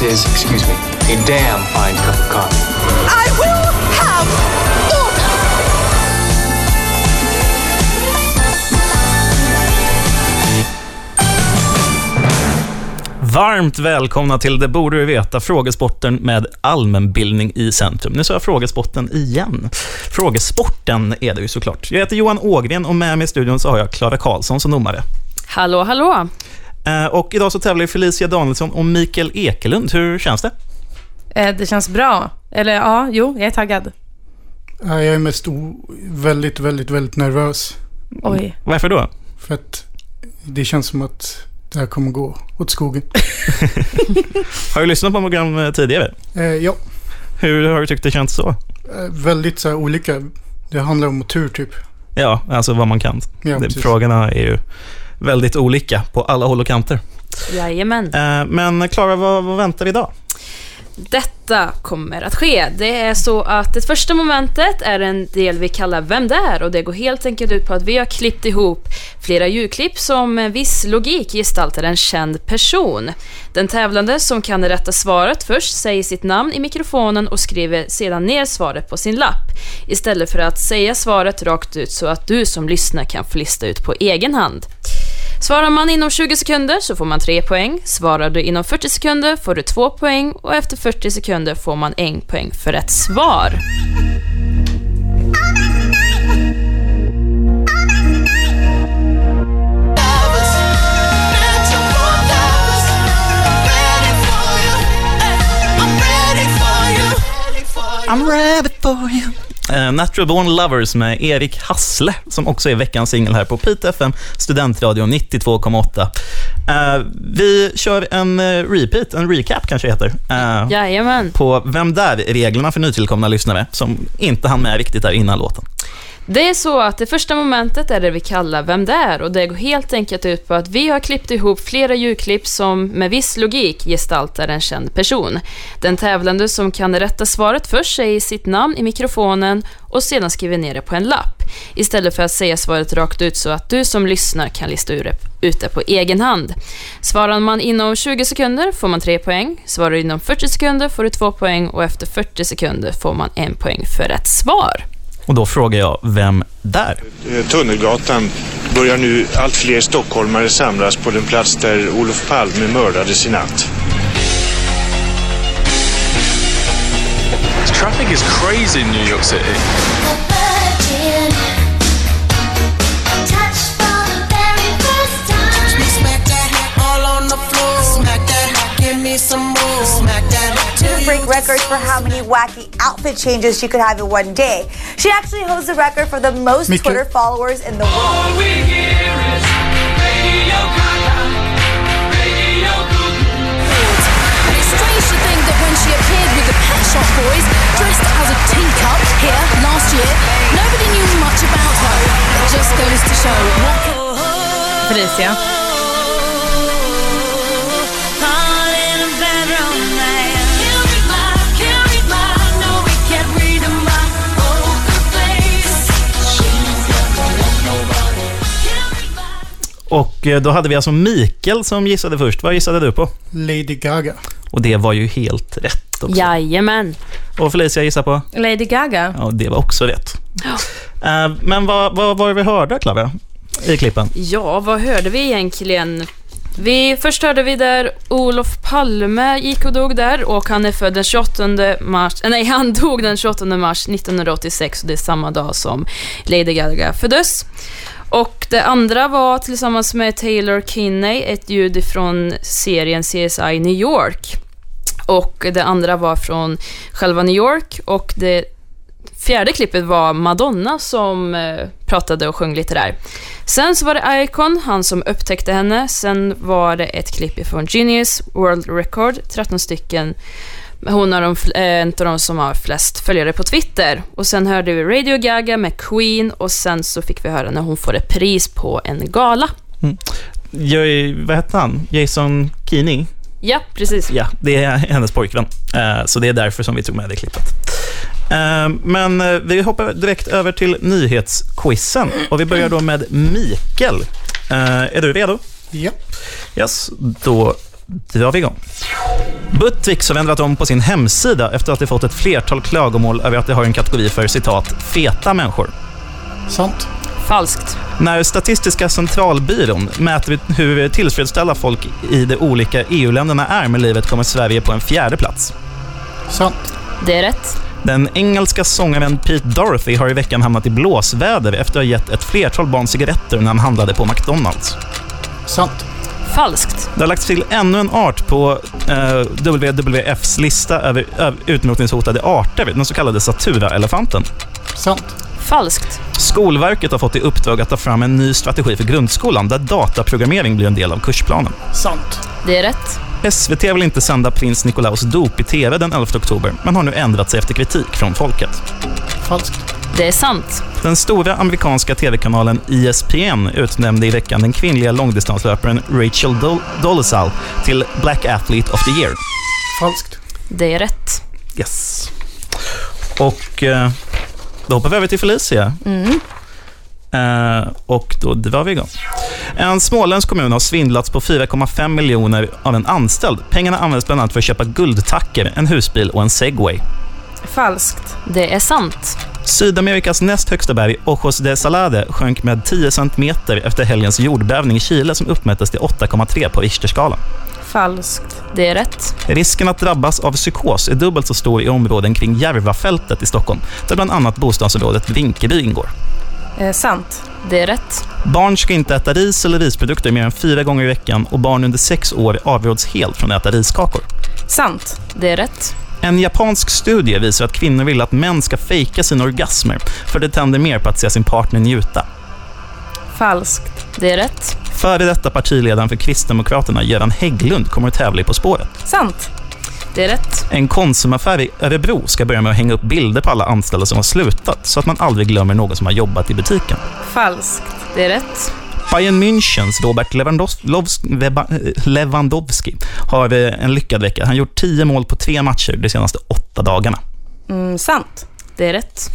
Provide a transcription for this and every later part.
This is, excuse me, a damn fine cup of coffee. I will have order! Varmt välkomna till Det borde du veta, frågesporten med allmänbildning i centrum. Nu sa jag frågesporten igen. Frågesporten är det ju såklart. Jag heter Johan Ågren och med mig i studion så har jag Klara Karlsson som domare. Hallå, hallå. Eh, Och idag så tävlar Felicia Danielsson och Mikael Ekelund. Hur känns det? Eh, det känns bra. Eller ja, jo, jag är taggad. Ja, Jag är mest väldigt, väldigt, väldigt nervös. Oj. Varför då? För att det känns som att det här kommer gå åt skogen. Har du lyssnat på program eh, tidigare? Eh, ja, Hur har du tyckt det känts så? eh, väldigt så här olika. Det handlar om tur typ. Ja, alltså vad man kan. Ja, Det, frågorna är ju väldigt olika på alla håll och kanter. Jajamän. Eh, Men Klara, vad, vad väntar vi idag? Detta kommer att ske. Det är så att det första momentet är en del vi kallar Vem där? Och det går helt enkelt ut på att vi har klippt ihop flera ljudklipp som med viss logik gestaltar en känd person. Den tävlande som kan det rätta svaret först säger sitt namn i mikrofonen och skriver sedan ner svaret på sin lapp. Istället för att säga svaret rakt ut så att du som lyssnar kan få lista ut på egen hand. Svarar man inom 20 sekunder så får man 3 poäng. Svarar du inom 40 sekunder får du 2 poäng och efter 40 sekunder får man 1 poäng för rätt svar. You. Eh, Natural Born Lovers med Erik Hassle, som också är veckans singel här på Pite FM, Studentradion 92,8. Eh, vi kör en eh, repeat, en recap kanske heter, eh, Jajamän. på Vem där-reglerna för nytillkomna lyssnare, som inte hann med riktigt där innan låten. Det är så att det första momentet är det vi kallar Vem där? Och det går helt enkelt ut på att vi har klippt ihop flera ljudklipp som med viss logik gestaltar en känd person. Den tävlande som kan rätta svaret först säger sitt namn i mikrofonen och sedan skriver ner det på en lapp. Istället för att säga svaret rakt ut så att du som lyssnar kan lista ur det, ut det på egen hand. Svarar man inom 20 sekunder får man 3 poäng. Svarar du inom 40 sekunder får du 2 poäng och efter 40 sekunder får man 1 poäng för rätt svar. Och då frågar jag, vem där? Eh, Tunnelgatan börjar nu allt fler stockholmare samlas på den plats där Olof Palme mördades i natt. Traffic is crazy in New York City. Records for how many wacky outfit changes she could have in one day. She actually holds the record for the most Mickey. Twitter followers in the world. It's strange to think that when she appeared with the Pet Shop Boys, dressed as a teacup here last year, nobody knew much about her. It just goes to show what Felicia. Och eh, då hade vi alltså Mikael som gissade först. Vad gissade du på? Lady Gaga. Och det var ju helt rätt också. Jajamän. Och Felicia gissade på? Lady Gaga. Ja, det var också rätt. Eh, Men vad, vad var det vi hörde, Klara, i klippen? Ja, vad hörde vi egentligen? Vi, först hörde vi där Olof Palme gick och dog där och han är född den 28 mars, nej han dog den 28 mars 1986 och det är samma dag som Lady Gaga föddes. Och det andra var tillsammans med Taylor Kinney, ett ljud från serien CSI New York. Och det andra var från själva New York och det fjärde klippet var Madonna som eh, pratade och sjöng lite där. Sen så var det Icon, han som upptäckte henne. Sen var det ett klipp från Genius World Record, 13 stycken. Hon är de, eh, en av de som har flest följare på Twitter. Och sen hörde vi Radio Gaga med Queen och sen så fick vi höra när hon får ett pris på en gala. Jag, vad hette han? Jason Keeney? Ja, precis. Ja, det är hennes pojkvän. Eh, Så det är därför som vi tog med det klippet. Eh, Men vi hoppar direkt över till nyhetsquizen. Och vi börjar då med Mikael. Är du redo? Ja. Yes, då drar vi igång. Buttricks har ändrat om på sin hemsida efter att de fått ett flertal klagomål över att de har en kategori för citat feta människor. Sant. Falskt. När Statistiska centralbyrån mäter hur tillfredsställda folk i de olika EU-länderna är med livet kommer Sverige på en fjärde plats. Sant. Det är rätt. Den engelska sångaren Pete Dorothy har i veckan hamnat i blåsväder efter att ha gett ett flertal barn cigaretter när han handlade på McDonalds. Sant. Falskt. Det har lagts till ännu en art på eh, WWFs lista över, över utrotningshotade arter, den så kallade satura-elefanten. Sant. Falskt. Skolverket har fått i uppdrag att ta fram en ny strategi för grundskolan där dataprogrammering blir en del av kursplanen. Sant. Det är rätt. SVT vill inte sända prins Nikolaus dop i TV den 11 oktober, men har nu ändrat sig efter kritik från folket. Falskt. Det är sant. Den stora amerikanska TV-kanalen ESPN utnämnde i veckan den kvinnliga långdistanslöparen Rachel Dol- Dolezal till Black Athlete of the Year. Falskt. Det är rätt. Yes. Och eh, då hoppar vi över till Felicia. Eh, och då drar vi igång. En småländsk kommun har svindlats på 4,5 miljoner av en anställd. Pengarna används bland annat för att köpa guldtacker, en husbil och en segway. Falskt. Det är sant. Sydamerikas näst högsta berg, Ojos de Salade, sjönk med 10 centimeter efter helgens jordbävning i Chile som uppmättes till 8,3 på Richterskalan. Falskt. Det är rätt. Risken att drabbas av psykos är dubbelt så stor i områden kring Järvafältet i Stockholm, där bland annat bostadsområdet Rinkeby ingår. Eh, sant. Det är rätt. Barn ska inte äta ris eller risprodukter mer än fyra gånger i veckan och barn under sex år avråds helt från att äta riskakor. Sant. Det är rätt. En japansk studie visar att kvinnor vill att män ska fejka sina orgasmer, för det tänder mer på att se sin partner njuta. Falskt. Det är rätt. Före detta partiledaren för Kristdemokraterna, Göran Hägglund, kommer att tävla i På spåret. Sant. Det är rätt. En Konsumaffär i Örebro ska börja med att hänga upp bilder på alla anställda som har slutat, så att man aldrig glömmer någon som har jobbat i butiken. Falskt. Det är rätt. Bayern Münchens Robert Lewandowski, har en lyckad vecka. Han har gjort 10 mål på tre matcher de senaste åtta dagarna. Mm, sant. Det är rätt.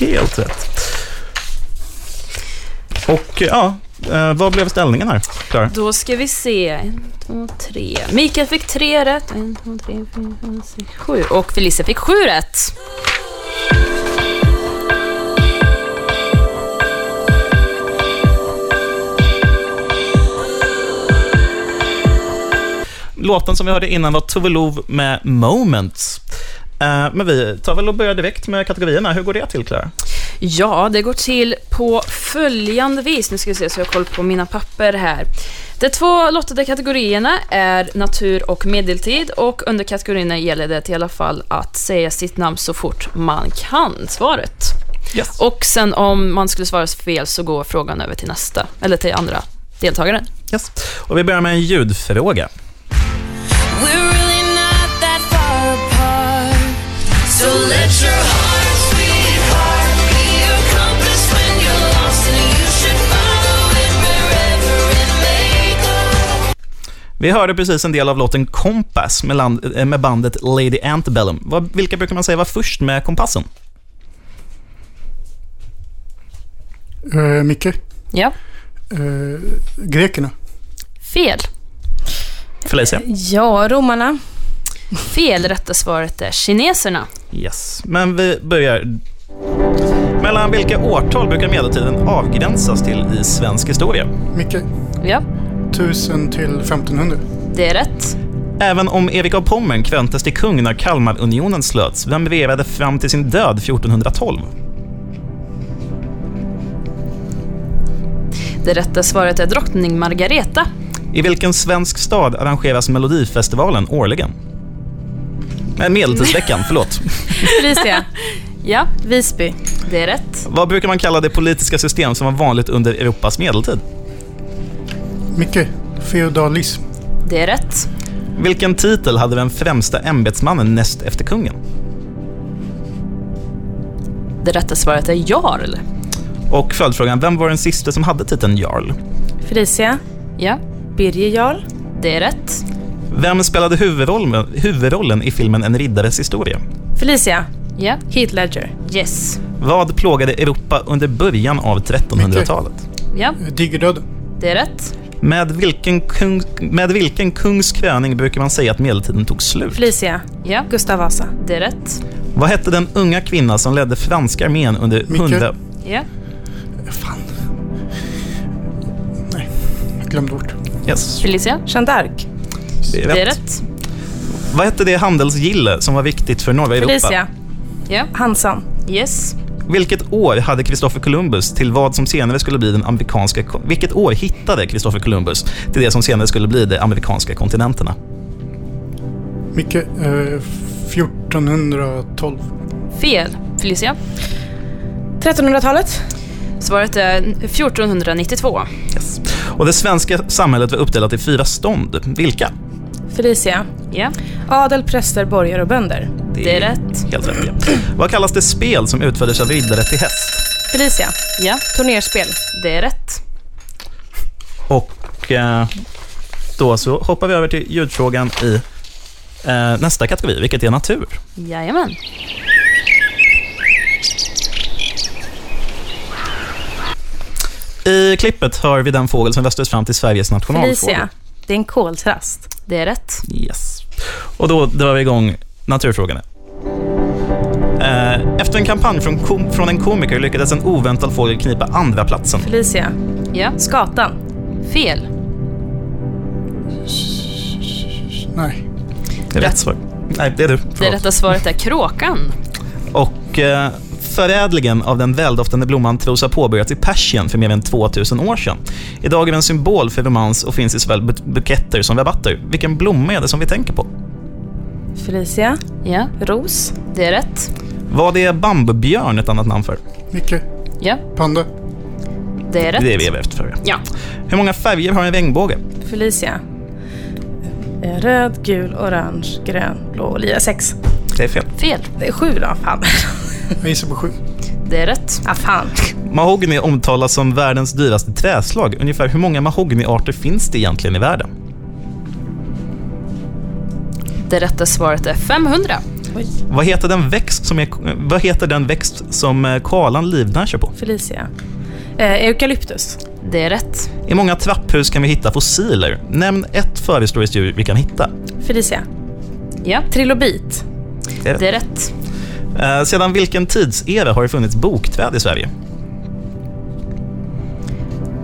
Helt rätt. Och ja, eh, vad blev ställningen här, Klara? Då ska vi se. En, två, tre. Mikael fick tre rätt. En, två, tre, fyra, fem, sex, sju. Och Felicia fick sju rätt. Låten som vi hörde innan var Tove Lo med Moments. Eh, Men vi tar väl och börjar direkt med kategorierna. Hur går det till, Klara? Ja, det går till på följande vis. Nu ska vi se så jag har koll på mina papper här. De två lottade kategorierna är natur och medeltid och under kategorierna gäller det i alla fall att säga sitt namn så fort man kan svaret. Yes. Och sen om man skulle svara fel så går frågan över till nästa, eller till andra deltagaren. Yes. Och vi börjar med en ljudfråga. So let your heart, sweetheart, be your compass when you're lost, and you should follow it wherever it may go. Vi hörde precis en del av låten Compass med, land, eh, med bandet Lady Antebellum. Vad, vilka brukar man säga var först med kompassen? Uh, Micke. Ja. Eh, grekerna. Fel. Felicia? Ja, romarna. Fel. Rätta svaret är kineserna. Yes. Men vi börjar... Mellan vilka årtal brukar medeltiden avgränsas till i svensk historia? Micke. Ja, 1000 till 1500. det är rätt. Även om Erik av Pommern kröntes till kung när Kalmarunionen slöts, vem regerade fram till sin död 1412? Det rätta svaret är drottning Margareta. I vilken svensk stad arrangeras Melodifestivalen årligen? Nej, Medeltidsveckan, förlåt. Felicia. Ja, Visby. det är rätt. Vad brukar man kalla det politiska system som var vanligt under Europas medeltid? Micke. Feodalism. Det är rätt. Vilken titel hade den främsta ämbetsmannen näst efter kungen? Det rätta svaret är jarl. Och följdfrågan, vem var den sista som hade titeln Jarl? Felicia. Ja, Birger Jarl. det är rätt. Vem spelade huvudrollen, huvudrollen i filmen En riddares historia? Felicia. Ja, Heath Ledger. yes. Vad plågade Europa under början av 1300-talet? Ja, Eh, Digerdöden. Det är rätt. Med vilken, kung, med vilken kungs kröning brukar man säga att medeltiden tog slut? Felicia. Ja, Gustav Vasa. det är rätt. Vad hette den unga kvinna som ledde franska armén under Micke. hundra... Ja, Fan. Nej, jag glömde bort. Yes. Felicia. Jeanne d'Arc. Det är Det är rätt. rätt. Vad hette det handelsgille som var viktigt för norra Europa? Felicia. Ja, Hansan. yes. Vilket år hade Kristoffer Columbus till vad som senare skulle bli den amerikanska... Vilket år hittade Kristoffer Columbus till det som senare skulle bli de amerikanska kontinenterna? Micke, eh, 1412. Fel. Felicia. 1300-talet. Svaret är 1492. Yes. Och det svenska samhället var uppdelat i fyra stånd. Vilka? Felicia. Ja, Adel, präster, borgare och bönder. det är rätt. Helt rätt, ja. Vad kallas det spel som utfördes av riddare till häst? Felicia. Ja, Turnerspel. det är rätt. Och eh, då så hoppar vi över till ljudfrågan i eh, nästa kategori, vilket är natur. Jajamän. I klippet hör vi den fågel som röstades fram till Sveriges nationalfågel. Felicia. Det är en koltrast. Det är rätt. Yes. Och då drar vi igång naturfrågorna. Eh, Efter en kampanj från, kom- från en komiker lyckades en oväntad fågel knipa andra platsen. Felicia. Ja, Skatan. fel. Nej. Det är rätt svar. Nej, det är du. Det Förlåt. rätta svaret är kråkan. Och eh, förädlingen av den väldoftande blomman tros ha påbörjats i Persien för mer än 2000 år sedan. Idag är den en symbol för romans och finns i såväl bu- buketter som rabatter. Vilken blomma är det som vi tänker på? Felicia. Ja, Ros. det är rätt. Vad är bambubjörn ett annat namn för? Micke, Ja, panda. det är rätt. Det är vi är efter för. Ja, Hur många färger har en regnbåge? Felicia. Eh, Röd, gul, orange, grön, blå, lila. Sex. Det är fel. fel. Det är sju då. Fan. Jag gissar på sju. Det är rätt. Ah, fan. Mahogny omtalas som världens dyraste träslag. Ungefär hur många mahognyarter finns det egentligen i världen? Det rätta svaret är 500. Vad heter den växt som, är, vad heter den växt som eh, koalan livnär sig på? Felicia. Eh, eukalyptus. Det är rätt. I många trapphus kan vi hitta fossiler. Nämn ett förhistoriskt djur vi kan hitta. Felicia. Ja, Trilobit. Det är det är rätt. Eh, sedan vilken tidsera har det funnits bokträd i Sverige?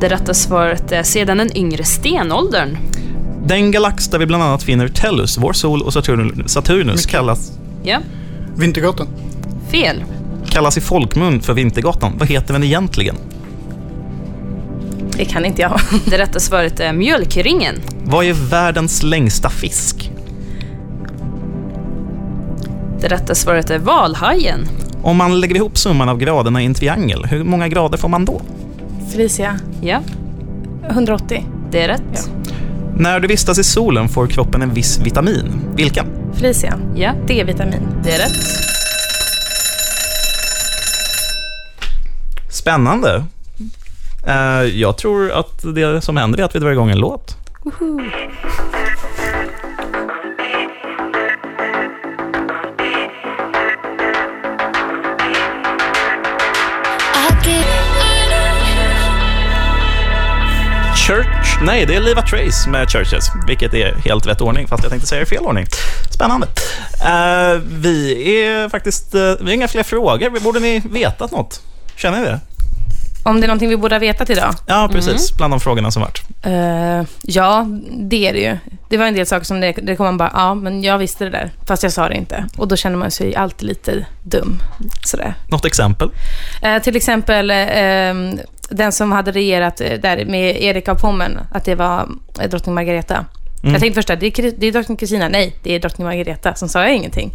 Det rätta svaret är sedan den yngre stenåldern. Den galax där vi bland annat finner Tellus, vår sol och Saturnus, Saturnus kallas, Ja, Vintergatan. fel. kallas i folkmun för Vintergatan. Vad heter den egentligen? Det kan inte jag. Det rätta svaret är mjölkringen. Vad är världens längsta fisk? Det rätta svaret är valhajen. Om man lägger ihop summan av graderna i en triangel, hur många grader får man då? Felicia. Ja, 180. det är rätt. När du vistas i solen får kroppen en viss vitamin. Vilken? Felicia. Ja, D-vitamin. det är rätt. Spännande. Eh, jag tror att det som händer är att vi drar igång en låt. Nej det är Liva Trace med Churches, vilket är helt rätt ordning, fast jag tänkte säga i fel ordning. Spännande. Eh, vi är faktiskt, eh, vi har inga fler frågor, borde ni vetat något? Känner ni det? Om det är någonting vi borde ha vetat idag? Ja, precis. Bland de frågorna som varit. Eh, ja, det är det ju. Det var en del saker som det, det kom man bara, ja, men jag visste det där, fast jag sa det inte. Och då känner man sig alltid lite dum. Sådär. Något exempel? Eh, till exempel eh, den som hade regerat eh, där med Erik av Pommern, att det var eh, drottning Margareta. Mm. Jag tänkte först att det det är drottning Kristina. Nej, det är drottning Margareta. Sen sa jag ingenting.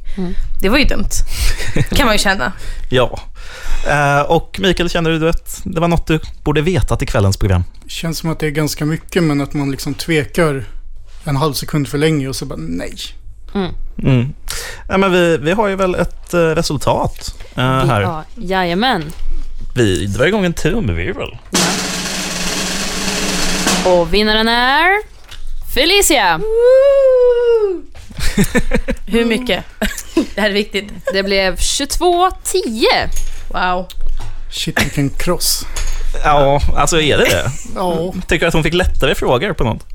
Det var ju dumt. kan man ju känna. Ja. Eh, och Mikael, känner du att det var något du borde veta till kvällens program? Känns som att det är ganska mycket men att man liksom tvekar en halv sekund för länge och så bara nej. Mm. Ja, men vi, vi har ju väl ett eh, resultat eh, här. Ja, jajamän. Vi drar igång en trumvirvel. Och vinnaren är... Felicia! Hur mycket? det här är viktigt. Det blev 22-10. Wow. Shit vilken kross. Ja, alltså är det det? Ja, Tycker du att hon fick lättare frågor på något?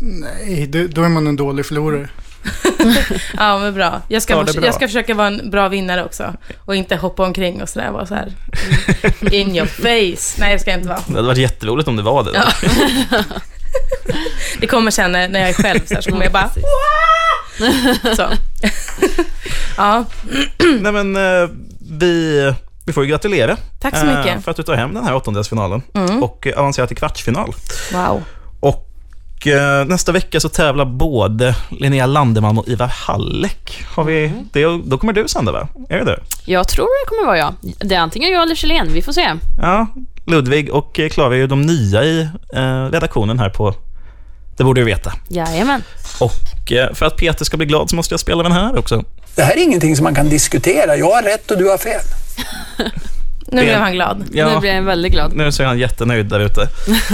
nej, då är man en dålig förlorare. Ja, men bra. Jag ska, bra. jag ska försöka vara en bra vinnare också. Och inte hoppa omkring och sådär. Vara så här. In your face. Nej, det ska jag inte vara. Det hade varit jätteroligt om det var det. Ja. Det kommer sen när när jag är själv så, här, så kommer jag bara... Så. Ja, Nej, men eh, vi, vi får ju gratulera. tack så eh, mycket. För att du tar hem den här åttondelsfinalen Mm. och eh, avancerar till kvartsfinal. Wow. Och eh, nästa vecka så tävlar både Linnea Landeman och Ivar Hallek. Har vi, Mm. det, då kommer du sända va? Är det det? Jag tror det kommer vara jag. Det är antingen jag eller Kjellén, vi får se. Ja, Ludvig och eh, Klara är ju de nya i eh, redaktionen här på Det borde du veta. Jajamän. Och eh, för att Peter ska bli glad så måste jag spela den här också. Det här är ingenting som man kan diskutera. Jag har rätt och du har fel. Nu blev han glad. Ja. Nu blir jag väldigt glad. Nu så är han jättenöjd där ute.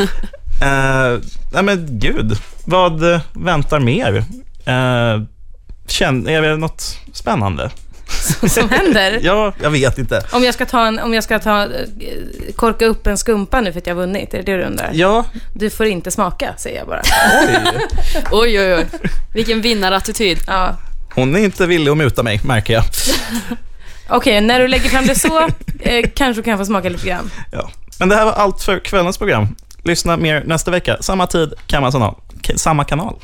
uh, nej men gud, vad eh, väntar mer? Uh, känn, är det något spännande? Som händer? Ja, jag vet inte. Om jag ska ta en, om jag ska ta, korka upp en skumpa nu för att jag har vunnit, är det det du undrar? Ja, Du får inte smaka, säger jag bara. oj. Oj, oj, oj. Vilken vinnarattityd. Ja. Hon är inte villig att muta mig, märker jag. Okej, när du lägger fram det så eh, kanske du kan få smaka lite grann. Ja. Men det här var allt för kvällens program. Lyssna mer nästa vecka. Samma tid, samma kanal. Samma kanal.